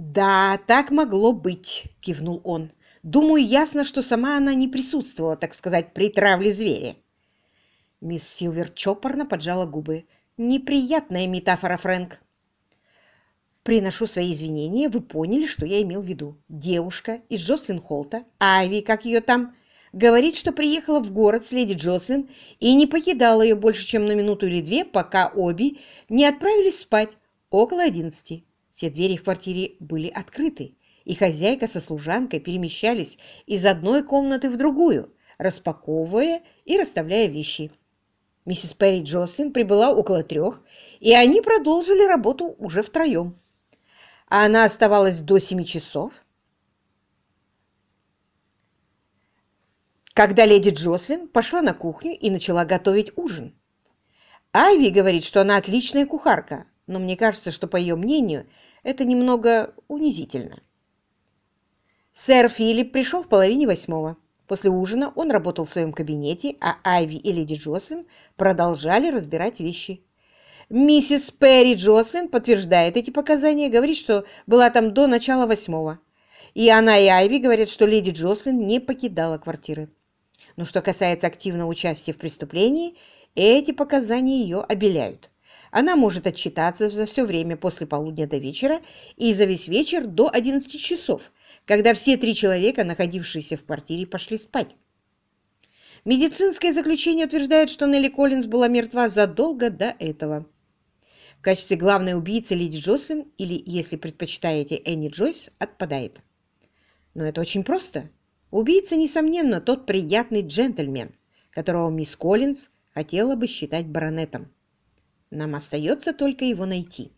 «Да, так могло быть», — кивнул он. «Думаю, ясно, что сама она не присутствовала, так сказать, при травле зверя». Мисс Силвер чопорно поджала губы. «Неприятная метафора, Фрэнк». «Приношу свои извинения, вы поняли, что я имел в виду. Девушка из Джослин Холта, Айви, как ее там, говорит, что приехала в город с леди Джослин и не покидала ее больше, чем на минуту или две, пока обе не отправились спать около одиннадцати. Все двери в квартире были открыты, и хозяйка со служанкой перемещались из одной комнаты в другую, распаковывая и расставляя вещи. Миссис Перри Джослин прибыла около трех, и они продолжили работу уже втроем. А она оставалась до семи часов, когда леди Джослин пошла на кухню и начала готовить ужин. Айви говорит, что она отличная кухарка, но мне кажется, что, по ее мнению, это немного унизительно. Сэр Филипп пришел в половине восьмого. После ужина он работал в своем кабинете, а Айви и леди Джослин продолжали разбирать вещи. Миссис Перри Джослин подтверждает эти показания, говорит, что была там до начала восьмого. И она и Айви говорят, что леди Джослин не покидала квартиры. Но что касается активного участия в преступлении, эти показания ее обеляют. Она может отчитаться за все время после полудня до вечера и за весь вечер до 11 часов, когда все три человека, находившиеся в квартире, пошли спать. Медицинское заключение утверждает, что Нелли Коллинз была мертва задолго до этого. В качестве главной убийцы леди Джослин, или, если предпочитаете, Энни Джойс, отпадает. Но это очень просто. Убийца, несомненно, тот приятный джентльмен, которого мисс Коллинз хотела бы считать баронетом. Нам остается только его найти.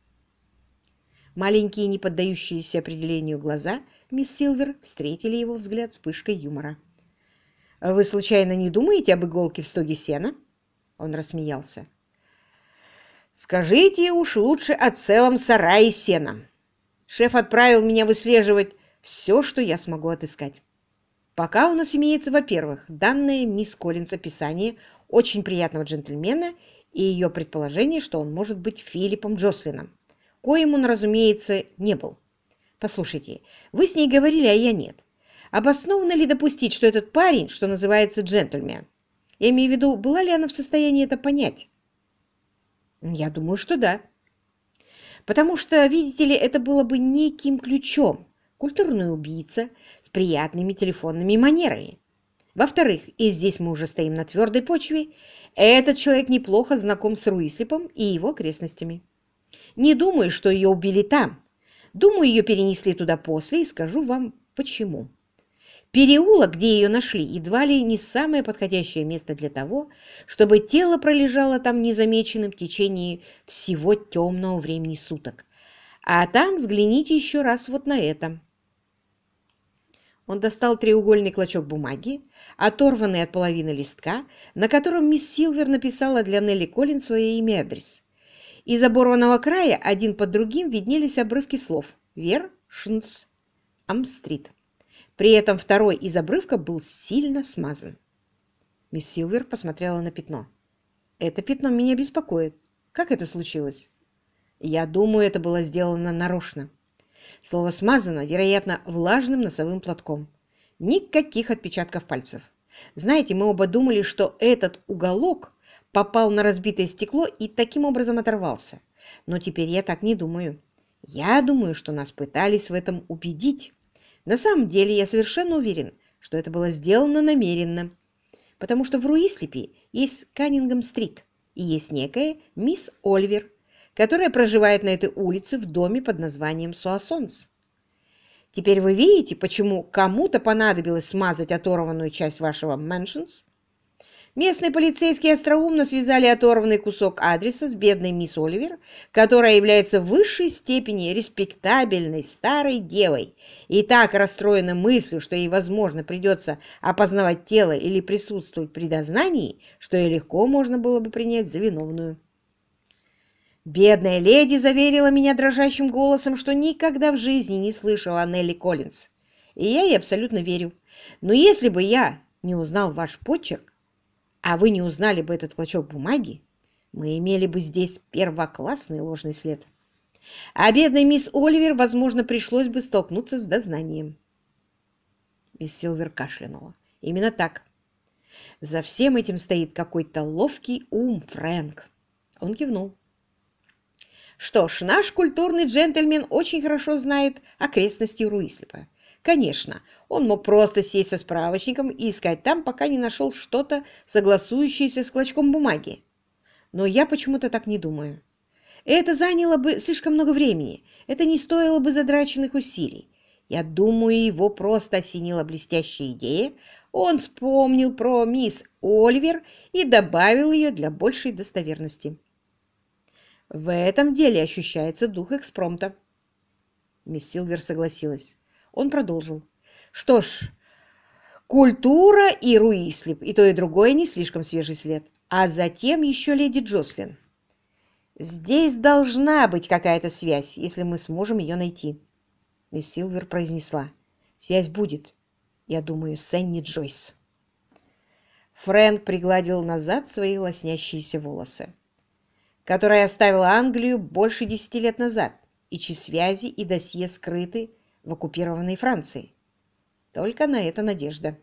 Маленькие, не поддающиеся определению глаза мисс Силвер встретили его взгляд вспышкой юмора. «Вы случайно не думаете об иголке в стоге сена?» Он рассмеялся. «Скажите уж лучше о целом сарае сена. Шеф отправил меня выслеживать все, что я смогу отыскать. Пока у нас имеется, во-первых, данное мисс Коллинс описание очень приятного джентльмена и ее предположение, что он может быть Филиппом Джослином, коим он, разумеется, не был. Послушайте, вы с ней говорили, а я нет. Обоснованно ли допустить, что этот парень, что называется джентльмен? Я имею в виду, была ли она в состоянии это понять? Я думаю, что да. Потому что, видите ли, это было бы неким ключом. Культурный убийца с приятными телефонными манерами. Во-вторых, и здесь мы уже стоим на твердой почве, этот человек неплохо знаком с Руислипом и его окрестностями. Не думаю, что ее убили там. Думаю, ее перенесли туда после, и скажу вам почему. Переулок, где ее нашли, едва ли не самое подходящее место для того, чтобы тело пролежало там незамеченным в течение всего темного времени суток. А там взгляните еще раз вот на это. Он достал треугольный клочок бумаги, оторванный от половины листка, на котором мисс Силвер написала для Нелли Коллин свое имя и адрес. Из оборванного края один под другим виднелись обрывки слов «Вер», «Шнц», «Амстрит». При этом второй из обрывка был сильно смазан. Мисс Силвер посмотрела на пятно. «Это пятно меня беспокоит. Как это случилось?» «Я думаю, это было сделано нарочно». Слово смазано, вероятно, влажным носовым платком. Никаких отпечатков пальцев. Знаете, мы оба думали, что этот уголок попал на разбитое стекло и таким образом оторвался. Но теперь я так не думаю. Я думаю, что нас пытались в этом убедить. На самом деле я совершенно уверен, что это было сделано намеренно. Потому что в Руислипе есть Каннингем-стрит и есть некая мисс Оливер, которая проживает на этой улице в доме под названием Суассонс. Теперь вы видите, почему кому-то понадобилось смазать оторванную часть вашего «Mansions»? Местные полицейские остроумно связали оторванный кусок адреса с бедной мисс Оливер, которая является в высшей степени респектабельной старой девой и так расстроена мыслью, что ей, возможно, придется опознавать тело или присутствовать при дознании, что ее легко можно было бы принять за виновную. Бедная леди заверила меня дрожащим голосом, что никогда в жизни не слышала о Нелли Коллинз. И я ей абсолютно верю. Но если бы я не узнал ваш почерк, а вы не узнали бы этот клочок бумаги, мы имели бы здесь первоклассный ложный след. А бедной мисс Оливер, возможно, пришлось бы столкнуться с дознанием. Мисс Силвер кашлянула. Именно так. За всем этим стоит какой-то ловкий ум, Фрэнк. Он кивнул. Что ж, наш культурный джентльмен очень хорошо знает окрестности Руислипа. Конечно, он мог просто сесть со справочником и искать там, пока не нашел что-то, согласующееся с клочком бумаги. Но я почему-то так не думаю. Это заняло бы слишком много времени, это не стоило бы задраченных усилий. Я думаю, его просто осенила блестящая идея, он вспомнил про мисс Оливер и добавил ее для большей достоверности. В этом деле ощущается дух экспромта. Мисс Силвер согласилась. Он продолжил. Что ж, культура и Руислип, и то, и другое не слишком свежий след. А затем еще леди Джослин. Здесь должна быть какая-то связь, если мы сможем ее найти. Мисс Силвер произнесла. Связь будет. Я думаю, с Энни Джойс. Фрэнк пригладил назад свои лоснящиеся волосы которая оставила Англию больше десяти лет назад, и чьи связи и досье скрыты в оккупированной Франции. Только на это надежда.